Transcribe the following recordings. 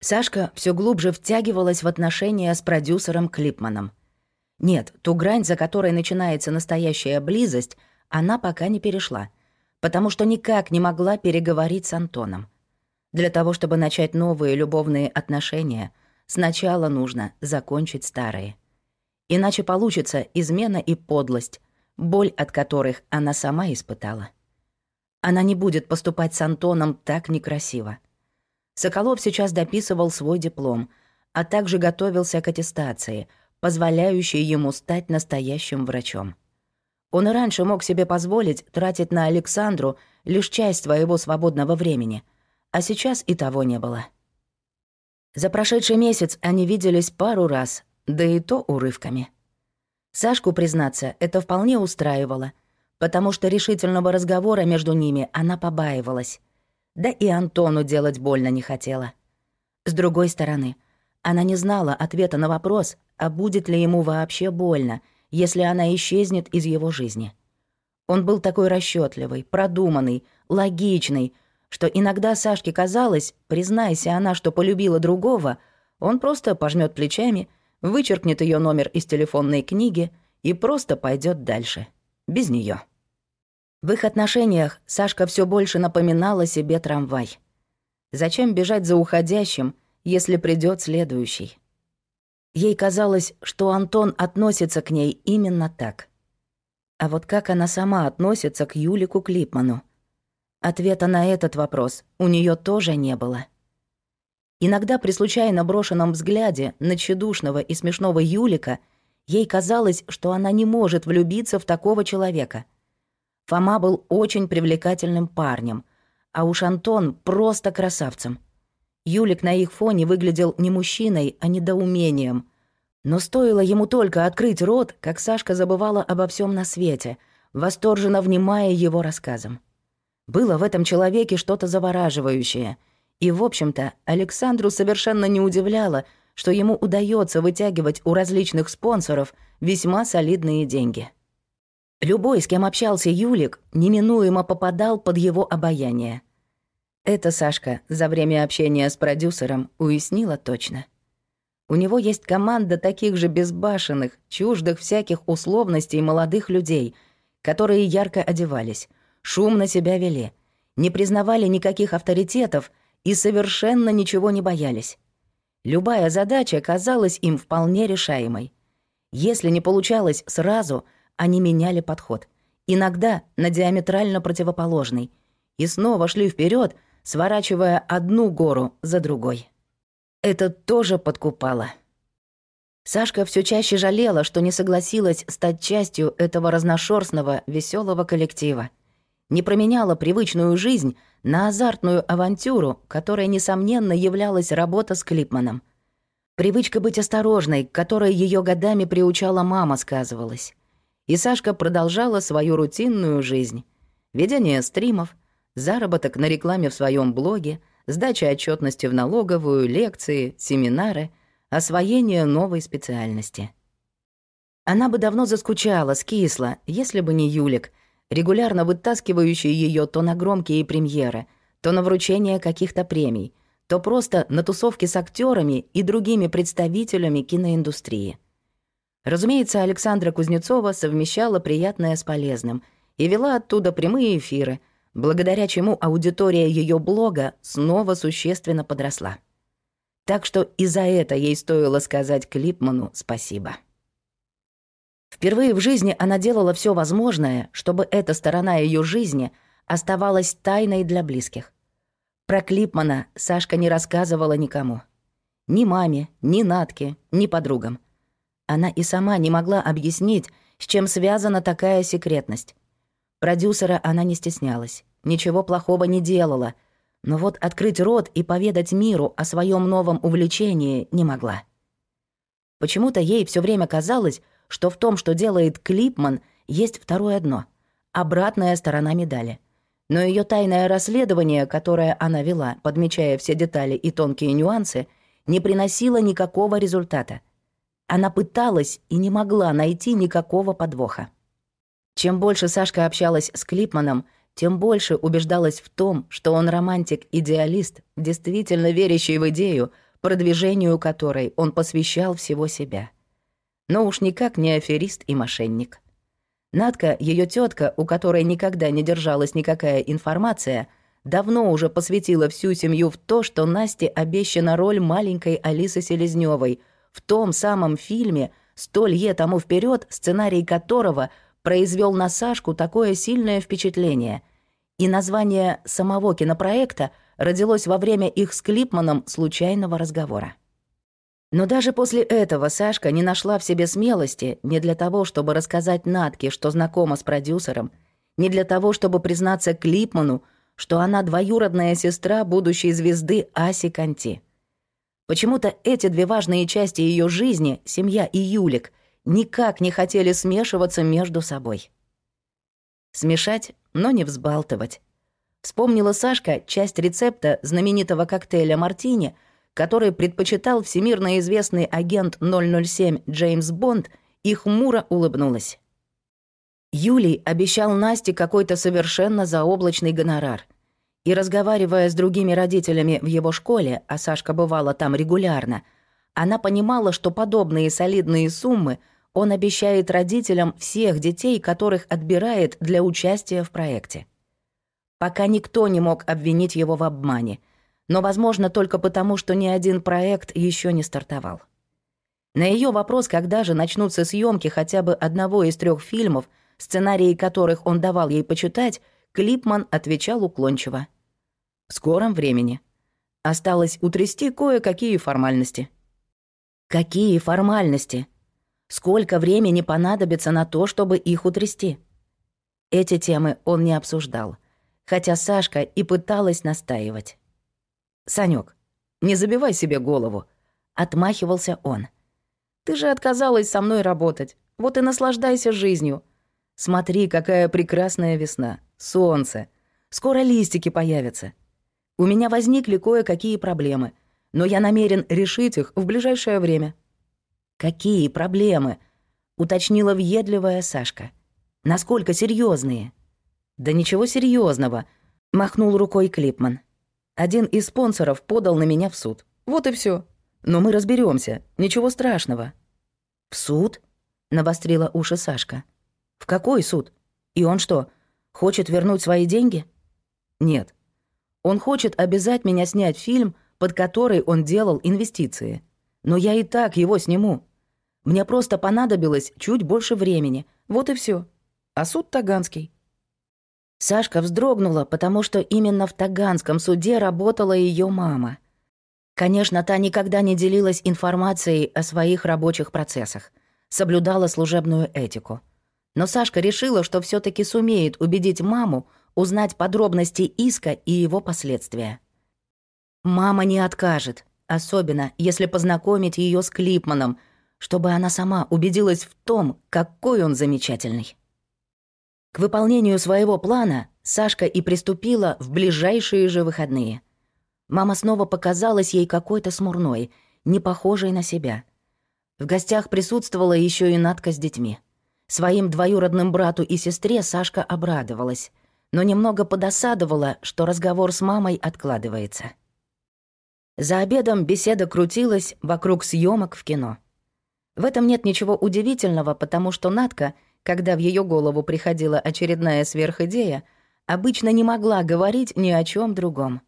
Сашка все глубже втягивалась в отношения с продюсером Клипманом. Нет, ту грань, за которой начинается настоящая близость, она пока не перешла, потому что никак не могла переговорить с Антоном. Для того, чтобы начать новые любовные отношения, сначала нужно закончить старые. Иначе получится измена и подлость, боль от которых она сама испытала. Она не будет поступать с Антоном так некрасиво. Соколов сейчас дописывал свой диплом, а также готовился к аттестации, позволяющей ему стать настоящим врачом. Он и раньше мог себе позволить тратить на Александру лишь часть своего свободного времени, а сейчас и того не было. За прошедший месяц они виделись пару раз, да и то урывками. Сашку, признаться, это вполне устраивало, потому что решительного разговора между ними она побаивалась. Да и Антону делать больно не хотела. С другой стороны, она не знала ответа на вопрос, а будет ли ему вообще больно, если она исчезнет из его жизни. Он был такой расчетливый, продуманный, логичный, что иногда Сашке казалось, признайся она, что полюбила другого, он просто пожмет плечами, вычеркнет ее номер из телефонной книги и просто пойдет дальше. Без нее. В их отношениях Сашка все больше напоминала себе трамвай. Зачем бежать за уходящим, если придет следующий? Ей казалось, что Антон относится к ней именно так. А вот как она сама относится к Юлику Клипману? Ответа на этот вопрос у нее тоже не было. Иногда при случайно брошенном взгляде на тщедушного и смешного Юлика ей казалось, что она не может влюбиться в такого человека — Фома был очень привлекательным парнем, а уж Антон просто красавцем. Юлик на их фоне выглядел не мужчиной, а недоумением. Но стоило ему только открыть рот, как Сашка забывала обо всем на свете, восторженно внимая его рассказам. Было в этом человеке что-то завораживающее. И, в общем-то, Александру совершенно не удивляло, что ему удается вытягивать у различных спонсоров весьма солидные деньги. Любой, с кем общался Юлик, неминуемо попадал под его обаяние. Это Сашка за время общения с продюсером уяснила точно. У него есть команда таких же безбашенных, чуждых всяких условностей молодых людей, которые ярко одевались, шумно себя вели, не признавали никаких авторитетов и совершенно ничего не боялись. Любая задача казалась им вполне решаемой. Если не получалось сразу — они меняли подход. Иногда на диаметрально противоположный. И снова шли вперед, сворачивая одну гору за другой. Это тоже подкупало. Сашка все чаще жалела, что не согласилась стать частью этого разношерстного, веселого коллектива. Не променяла привычную жизнь на азартную авантюру, которая, несомненно, являлась работа с Клипманом. Привычка быть осторожной, которой ее годами приучала мама, сказывалась. И Сашка продолжала свою рутинную жизнь. Ведение стримов, заработок на рекламе в своем блоге, сдача отчетности в налоговую, лекции, семинары, освоение новой специальности. Она бы давно заскучала, скисла, если бы не Юлик, регулярно вытаскивающий ее то на громкие премьеры, то на вручение каких-то премий, то просто на тусовки с актерами и другими представителями киноиндустрии. Разумеется, Александра Кузнецова совмещала приятное с полезным и вела оттуда прямые эфиры, благодаря чему аудитория ее блога снова существенно подросла. Так что и за это ей стоило сказать Клипману спасибо. Впервые в жизни она делала все возможное, чтобы эта сторона ее жизни оставалась тайной для близких. Про Клипмана Сашка не рассказывала никому. Ни маме, ни Натке, ни подругам — она и сама не могла объяснить, с чем связана такая секретность. Продюсера она не стеснялась, ничего плохого не делала, но вот открыть рот и поведать миру о своем новом увлечении не могла. Почему-то ей все время казалось, что в том, что делает Клипман, есть второе дно — обратная сторона медали. Но ее тайное расследование, которое она вела, подмечая все детали и тонкие нюансы, не приносило никакого результата — она пыталась и не могла найти никакого подвоха. Чем больше Сашка общалась с Клипманом, тем больше убеждалась в том, что он романтик-идеалист, действительно верящий в идею, продвижению которой он посвящал всего себя. Но уж никак не аферист и мошенник. Надка, ее тетка, у которой никогда не держалась никакая информация, давно уже посвятила всю семью в то, что Насте обещана роль маленькой Алисы Селезневой в том самом фильме «Сто лье тому вперед, сценарий которого произвел на Сашку такое сильное впечатление. И название самого кинопроекта родилось во время их с Клипманом случайного разговора. Но даже после этого Сашка не нашла в себе смелости не для того, чтобы рассказать Натке, что знакома с продюсером, не для того, чтобы признаться Клипману, что она двоюродная сестра будущей звезды Аси Канти. Почему-то эти две важные части ее жизни, семья и Юлик, никак не хотели смешиваться между собой. Смешать, но не взбалтывать. Вспомнила Сашка часть рецепта знаменитого коктейля «Мартини», который предпочитал всемирно известный агент 007 Джеймс Бонд, и хмуро улыбнулась. Юлий обещал Насте какой-то совершенно заоблачный гонорар. И разговаривая с другими родителями в его школе, а Сашка бывала там регулярно, она понимала, что подобные солидные суммы он обещает родителям всех детей, которых отбирает для участия в проекте. Пока никто не мог обвинить его в обмане — но, возможно, только потому, что ни один проект еще не стартовал. На ее вопрос, когда же начнутся съемки хотя бы одного из трех фильмов, сценарии которых он давал ей почитать, Клипман отвечал уклончиво. «В скором времени. Осталось утрясти кое-какие формальности». «Какие формальности? Сколько времени понадобится на то, чтобы их утрясти?» Эти темы он не обсуждал, хотя Сашка и пыталась настаивать. «Санёк, не забивай себе голову», — отмахивался он. «Ты же отказалась со мной работать, вот и наслаждайся жизнью. Смотри, какая прекрасная весна, солнце. Скоро листики появятся. У меня возникли кое-какие проблемы, но я намерен решить их в ближайшее время». «Какие проблемы?» — уточнила въедливая Сашка. «Насколько серьезные? «Да ничего серьезного, махнул рукой Клипман. Один из спонсоров подал на меня в суд. Вот и все. Но мы разберемся. Ничего страшного. В суд? Навострила уши Сашка. В какой суд? И он что, хочет вернуть свои деньги? Нет. Он хочет обязать меня снять фильм, под который он делал инвестиции. Но я и так его сниму. Мне просто понадобилось чуть больше времени. Вот и все. А суд Таганский. Сашка вздрогнула, потому что именно в Таганском суде работала ее мама. Конечно, та никогда не делилась информацией о своих рабочих процессах, соблюдала служебную этику. Но Сашка решила, что все таки сумеет убедить маму узнать подробности иска и его последствия. Мама не откажет, особенно если познакомить ее с Клипманом, чтобы она сама убедилась в том, какой он замечательный. К выполнению своего плана Сашка и приступила в ближайшие же выходные. Мама снова показалась ей какой-то смурной, не похожей на себя. В гостях присутствовала еще и Натка с детьми. Своим двоюродным брату и сестре Сашка обрадовалась, но немного подосадовала, что разговор с мамой откладывается. За обедом беседа крутилась вокруг съемок в кино. В этом нет ничего удивительного, потому что Натка — когда в ее голову приходила очередная сверхидея, обычно не могла говорить ни о чем другом.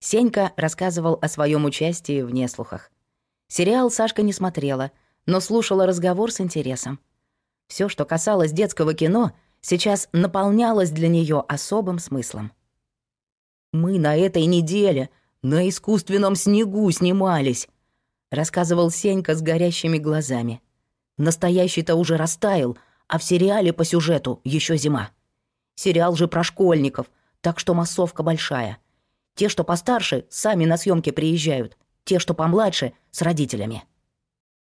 Сенька рассказывал о своем участии в неслухах. Сериал Сашка не смотрела, но слушала разговор с интересом. Все, что касалось детского кино, сейчас наполнялось для нее особым смыслом. «Мы на этой неделе на искусственном снегу снимались», — рассказывал Сенька с горящими глазами. «Настоящий-то уже растаял, а в сериале по сюжету еще зима. Сериал же про школьников, так что массовка большая. Те, что постарше, сами на съемки приезжают, те, что помладше, с родителями.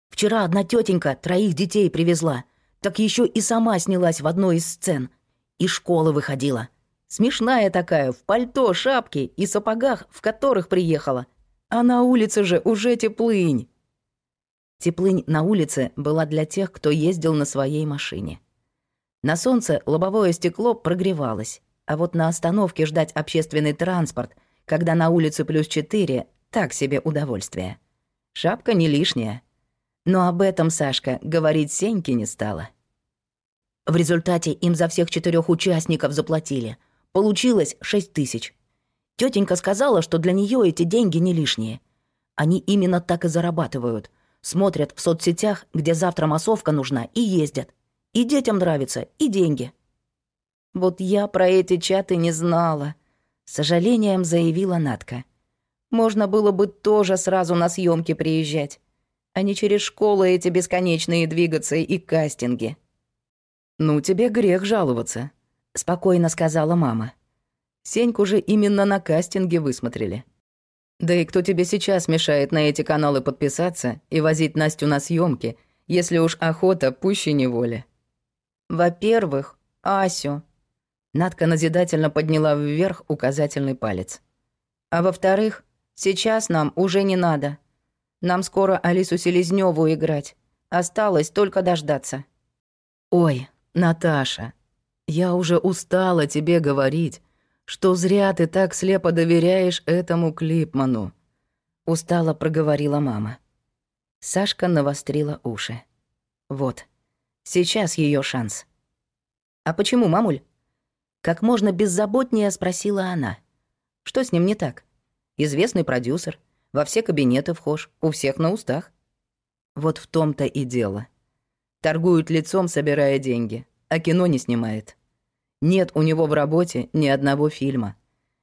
Вчера одна тетенька троих детей привезла, так еще и сама снялась в одной из сцен. Из школы выходила. Смешная такая, в пальто, шапке и сапогах, в которых приехала. А на улице же уже теплынь. Теплынь на улице была для тех, кто ездил на своей машине. На солнце лобовое стекло прогревалось, а вот на остановке ждать общественный транспорт, когда на улице плюс 4, Так себе удовольствие. Шапка не лишняя. Но об этом Сашка говорить Сеньке не стала. В результате им за всех четырех участников заплатили. Получилось шесть тысяч. Тетенька сказала, что для нее эти деньги не лишние. Они именно так и зарабатывают. Смотрят в соцсетях, где завтра массовка нужна, и ездят. И детям нравится, и деньги. Вот я про эти чаты не знала. Сожалением заявила Натка. Можно было бы тоже сразу на съемки приезжать а не через школы эти бесконечные двигаться и кастинги. «Ну, тебе грех жаловаться», — спокойно сказала мама. «Сеньку же именно на кастинге высмотрели. Да и кто тебе сейчас мешает на эти каналы подписаться и возить Настю на съемки, если уж охота пуще неволи?» «Во-первых, Асю». Надка назидательно подняла вверх указательный палец. «А во-вторых, сейчас нам уже не надо. Нам скоро Алису Селезнёву играть. Осталось только дождаться». «Ой, Наташа, я уже устала тебе говорить, что зря ты так слепо доверяешь этому Клипману», — устало проговорила мама. Сашка навострила уши. «Вот, сейчас ее шанс». «А почему, мамуль?» Как можно беззаботнее спросила она. «Что с ним не так? Известный продюсер, во все кабинеты вхож, у всех на устах. Вот в том-то и дело. Торгует лицом, собирая деньги, а кино не снимает. Нет у него в работе ни одного фильма.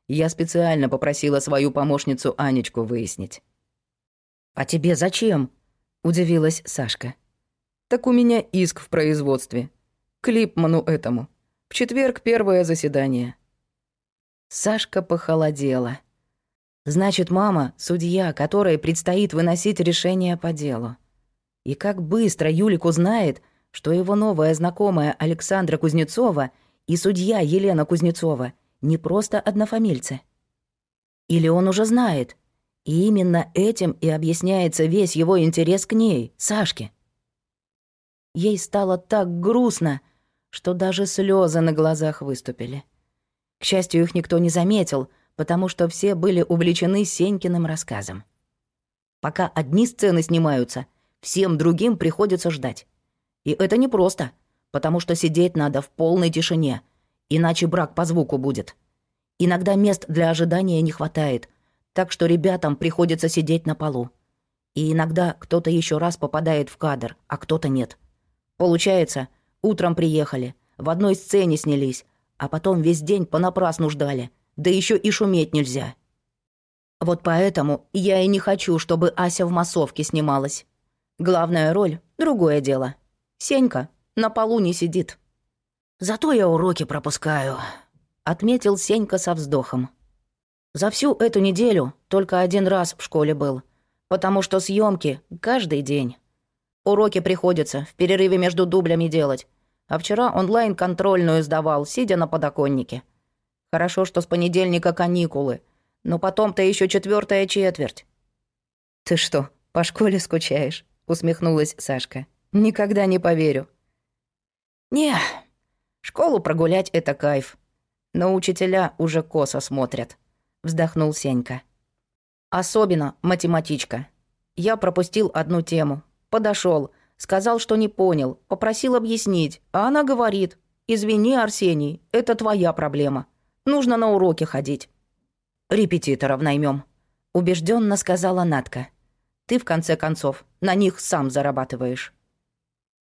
Я специально попросила свою помощницу Анечку выяснить. «А тебе зачем?» — удивилась Сашка. «Так у меня иск в производстве. Клипману этому. В четверг первое заседание». Сашка похолодела. Значит, мама — судья, которой предстоит выносить решение по делу. И как быстро Юлик узнает, что его новая знакомая Александра Кузнецова и судья Елена Кузнецова не просто однофамильцы. Или он уже знает, и именно этим и объясняется весь его интерес к ней, Сашке. Ей стало так грустно, что даже слезы на глазах выступили. К счастью, их никто не заметил — потому что все были увлечены Сенькиным рассказом. Пока одни сцены снимаются, всем другим приходится ждать. И это непросто, потому что сидеть надо в полной тишине, иначе брак по звуку будет. Иногда мест для ожидания не хватает, так что ребятам приходится сидеть на полу. И иногда кто-то еще раз попадает в кадр, а кто-то нет. Получается, утром приехали, в одной сцене снялись, а потом весь день понапрасну ждали — да еще и шуметь нельзя. Вот поэтому я и не хочу, чтобы Ася в массовке снималась. Главная роль — другое дело. Сенька на полу не сидит. Зато я уроки пропускаю, — отметил Сенька со вздохом. За всю эту неделю только один раз в школе был, потому что съемки каждый день. Уроки приходится в перерыве между дублями делать, а вчера онлайн-контрольную сдавал, сидя на подоконнике. Хорошо, что с понедельника каникулы. Но потом-то еще четвертая четверть. Ты что, по школе скучаешь? усмехнулась Сашка. Никогда не поверю. Не, школу прогулять это кайф. Но учителя уже косо смотрят, вздохнул Сенька. Особенно математичка. Я пропустил одну тему. Подошел, сказал, что не понял, попросил объяснить, а она говорит: "Извини, Арсений, это твоя проблема". Нужно на уроки ходить. Репетиторов наймем, убежденно сказала Натка. Ты, в конце концов, на них сам зарабатываешь.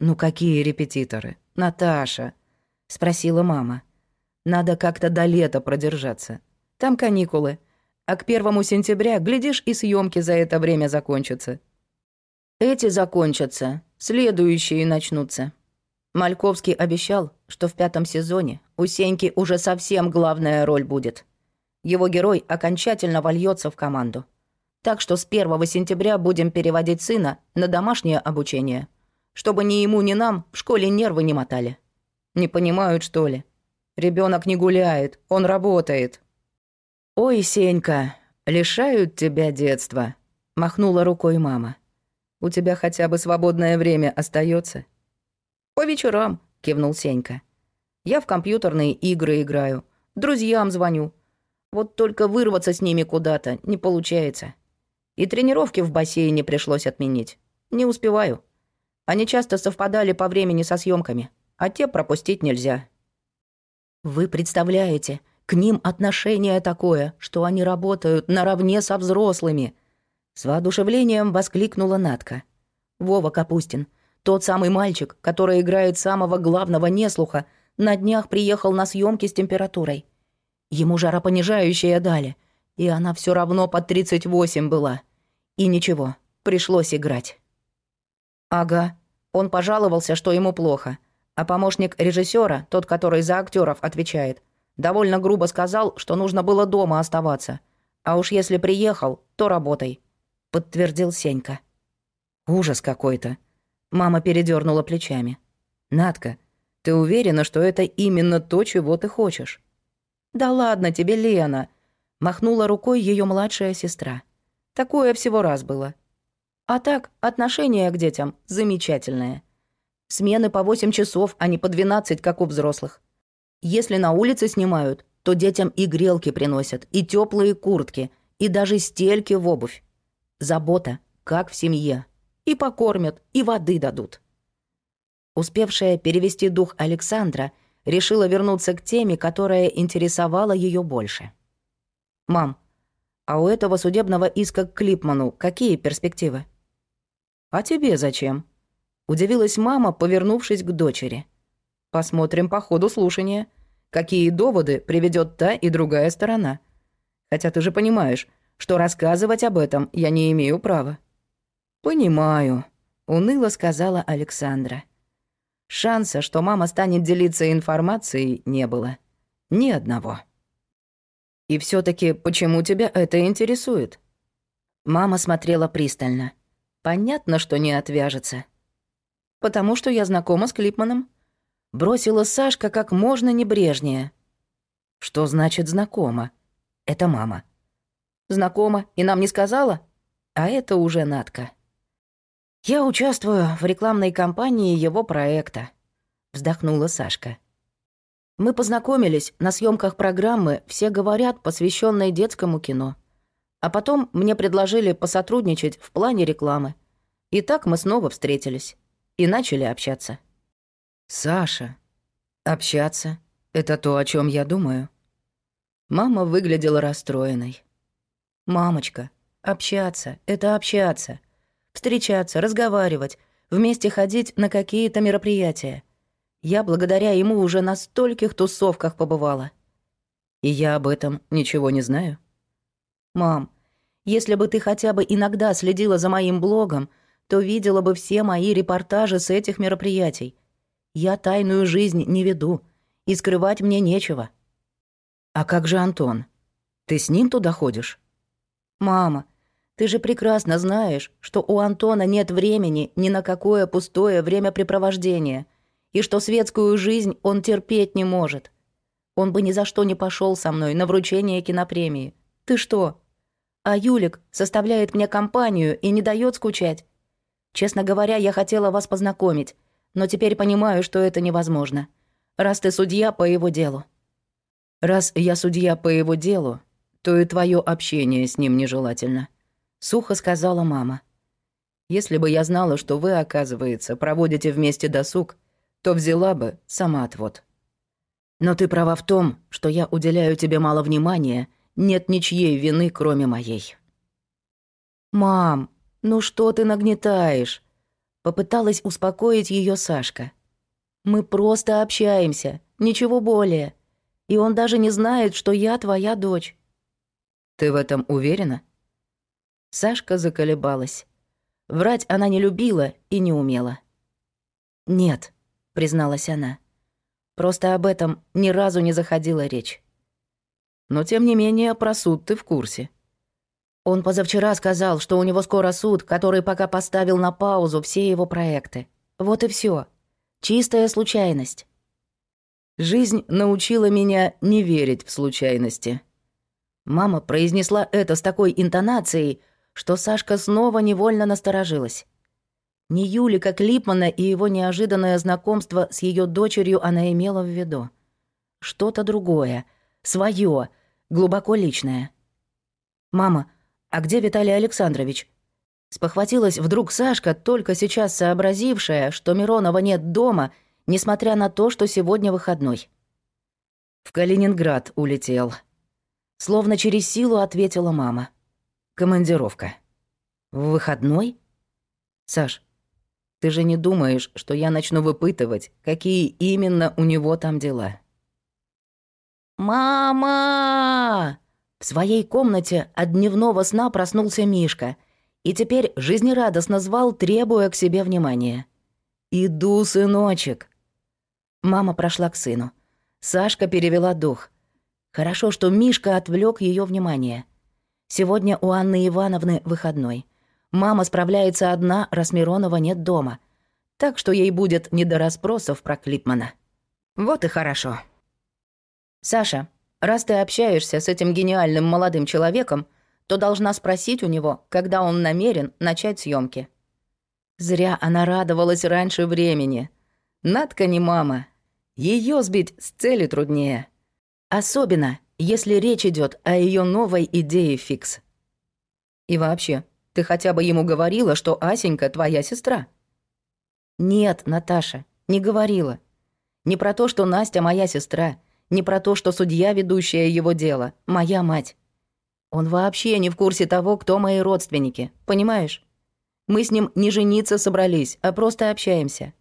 «Ну какие репетиторы? Наташа?» — спросила мама. «Надо как-то до лета продержаться. Там каникулы. А к первому сентября, глядишь, и съемки за это время закончатся». «Эти закончатся, следующие начнутся», Мальковский обещал, что в пятом сезоне у Сеньки уже совсем главная роль будет. Его герой окончательно вольется в команду. Так что с 1 сентября будем переводить сына на домашнее обучение, чтобы ни ему, ни нам в школе нервы не мотали. Не понимают, что ли? Ребенок не гуляет, он работает. «Ой, Сенька, лишают тебя детства», — махнула рукой мама. «У тебя хотя бы свободное время остается. «По вечерам», — кивнул Сенька. «Я в компьютерные игры играю, друзьям звоню. Вот только вырваться с ними куда-то не получается. И тренировки в бассейне пришлось отменить. Не успеваю. Они часто совпадали по времени со съемками, а те пропустить нельзя. Вы представляете, к ним отношение такое, что они работают наравне со взрослыми. С воодушевлением воскликнула Натка. Вова Капустин, тот самый мальчик, который играет самого главного неслуха, на днях приехал на съемки с температурой. Ему жаропонижающее дали, и она все равно под 38 была. И ничего, пришлось играть. Ага, он пожаловался, что ему плохо. А помощник режиссера, тот, который за актеров отвечает, довольно грубо сказал, что нужно было дома оставаться. А уж если приехал, то работай, подтвердил Сенька. Ужас какой-то. Мама передернула плечами. Надка, ты уверена, что это именно то, чего ты хочешь? Да ладно тебе, Лена, махнула рукой ее младшая сестра. Такое всего раз было. А так, отношение к детям замечательное. Смены по 8 часов, а не по 12, как у взрослых. Если на улице снимают, то детям и грелки приносят, и теплые куртки, и даже стельки в обувь. Забота, как в семье. И покормят, и воды дадут. Успевшая перевести дух Александра решила вернуться к теме, которая интересовала ее больше. «Мам, а у этого судебного иска к Клипману какие перспективы?» «А тебе зачем?» — удивилась мама, повернувшись к дочери. «Посмотрим по ходу слушания, какие доводы приведет та и другая сторона. Хотя ты же понимаешь, что рассказывать об этом я не имею права». «Понимаю», — уныло сказала Александра. Шанса, что мама станет делиться информацией, не было. Ни одного. «И все таки почему тебя это интересует?» Мама смотрела пристально. Понятно, что не отвяжется. Потому что я знакома с Клипманом. Бросила Сашка как можно небрежнее. Что значит знакома? Это мама. Знакома и нам не сказала? А это уже Натка. Я участвую в рекламной кампании его проекта, вздохнула Сашка. Мы познакомились на съемках программы «Все говорят», посвященной детскому кино. А потом мне предложили посотрудничать в плане рекламы. И так мы снова встретились и начали общаться. «Саша, общаться — это то, о чем я думаю». Мама выглядела расстроенной. «Мамочка, общаться — это общаться. Встречаться, разговаривать, вместе ходить на какие-то мероприятия. Я благодаря ему уже на стольких тусовках побывала. И я об этом ничего не знаю». «Мам, если бы ты хотя бы иногда следила за моим блогом, то видела бы все мои репортажи с этих мероприятий. Я тайную жизнь не веду, и скрывать мне нечего». «А как же Антон? Ты с ним туда ходишь?» «Мама, ты же прекрасно знаешь, что у Антона нет времени ни на какое пустое времяпрепровождение, и что светскую жизнь он терпеть не может. Он бы ни за что не пошел со мной на вручение кинопремии. Ты что? А Юлик составляет мне компанию и не дает скучать. Честно говоря, я хотела вас познакомить, но теперь понимаю, что это невозможно. Раз ты судья по его делу. Раз я судья по его делу, то и твое общение с ним нежелательно, сухо сказала мама. Если бы я знала, что вы, оказывается, проводите вместе досуг, то взяла бы сама отвод. Но ты права в том, что я уделяю тебе мало внимания — нет ничьей вины, кроме моей. «Мам, ну что ты нагнетаешь?» Попыталась успокоить ее Сашка. «Мы просто общаемся, ничего более. И он даже не знает, что я твоя дочь». «Ты в этом уверена?» Сашка заколебалась. Врать она не любила и не умела. «Нет», — призналась она. «Просто об этом ни разу не заходила речь. Но тем не менее про суд ты в курсе. Он позавчера сказал, что у него скоро суд, который пока поставил на паузу все его проекты. Вот и все. Чистая случайность. Жизнь научила меня не верить в случайности. Мама произнесла это с такой интонацией, что Сашка снова невольно насторожилась. Не Юлика Клипмана и его неожиданное знакомство с ее дочерью она имела в виду. Что-то другое, свое, глубоко личное. «Мама, А где Виталий Александрович?» Спохватилась вдруг Сашка, только сейчас сообразившая, что Миронова нет дома, несмотря на то, что сегодня выходной. «В Калининград улетел». Словно через силу ответила мама. «Командировка». «В выходной?» «Саш, ты же не думаешь, что я начну выпытывать, какие именно у него там дела?» «Мама!» В своей комнате от дневного сна проснулся Мишка и теперь жизнерадостно звал, требуя к себе внимания. «Иду, сыночек!» Мама прошла к сыну. Сашка перевела дух. Хорошо, что Мишка отвлек ее внимание. Сегодня у Анны Ивановны выходной. Мама справляется одна, раз Миронова нет дома. Так что ей будет не до расспросов про Клипмана. Вот и хорошо. «Саша, Раз ты общаешься с этим гениальным молодым человеком, то должна спросить у него, когда он намерен начать съемки. Зря она радовалась раньше времени. Надка не мама. Ее сбить с цели труднее. Особенно, если речь идет о ее новой идее фикс. И вообще, ты хотя бы ему говорила, что Асенька твоя сестра? Нет, Наташа, не говорила. Не про то, что Настя моя сестра — не про то, что судья, ведущая его дело, моя мать. Он вообще не в курсе того, кто мои родственники, понимаешь? Мы с ним не жениться собрались, а просто общаемся.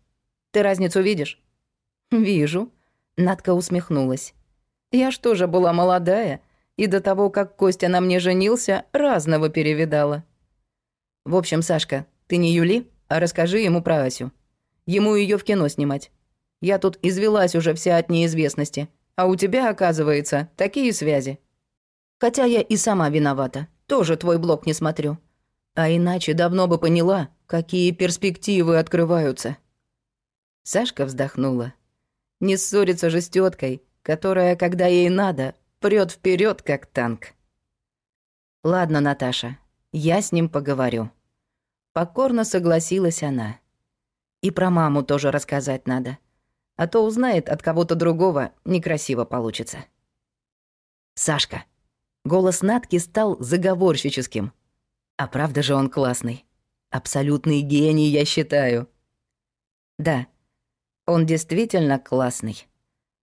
Ты разницу видишь? Вижу. Надка усмехнулась. Я что же была молодая, и до того, как Костя на мне женился, разного перевидала. В общем, Сашка, ты не Юли, а расскажи ему про Асю. Ему ее в кино снимать. Я тут извелась уже вся от неизвестности. А у тебя, оказывается, такие связи. Хотя я и сама виновата. Тоже твой блог не смотрю. А иначе давно бы поняла, какие перспективы открываются. Сашка вздохнула. Не ссориться же с теткой, которая, когда ей надо, прет вперед как танк. Ладно, Наташа, я с ним поговорю. Покорно согласилась она. И про маму тоже рассказать надо а то узнает от кого-то другого, некрасиво получится. Сашка. Голос Натки стал заговорщическим. А правда же он классный. Абсолютный гений, я считаю. Да, он действительно классный.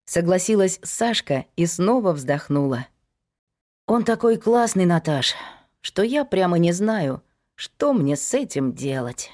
Согласилась Сашка и снова вздохнула. Он такой классный, Наташ, что я прямо не знаю, что мне с этим делать.